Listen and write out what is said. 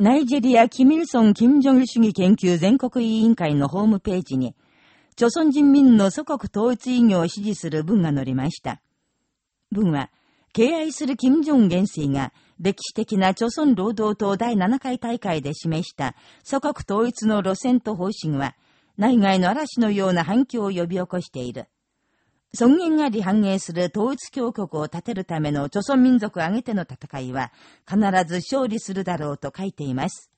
ナイジェリア・キミルソン・キム・ジョン主義研究全国委員会のホームページに、朝鮮人民の祖国統一意義を支持する文が載りました。文は、敬愛する金正恩元帥が、歴史的な朝鮮労働党第7回大会で示した祖国統一の路線と方針は、内外の嵐のような反響を呼び起こしている。尊厳あり繁栄する統一教国を立てるための朝鮮民族挙げての戦いは、必ず勝利するだろうと書いています。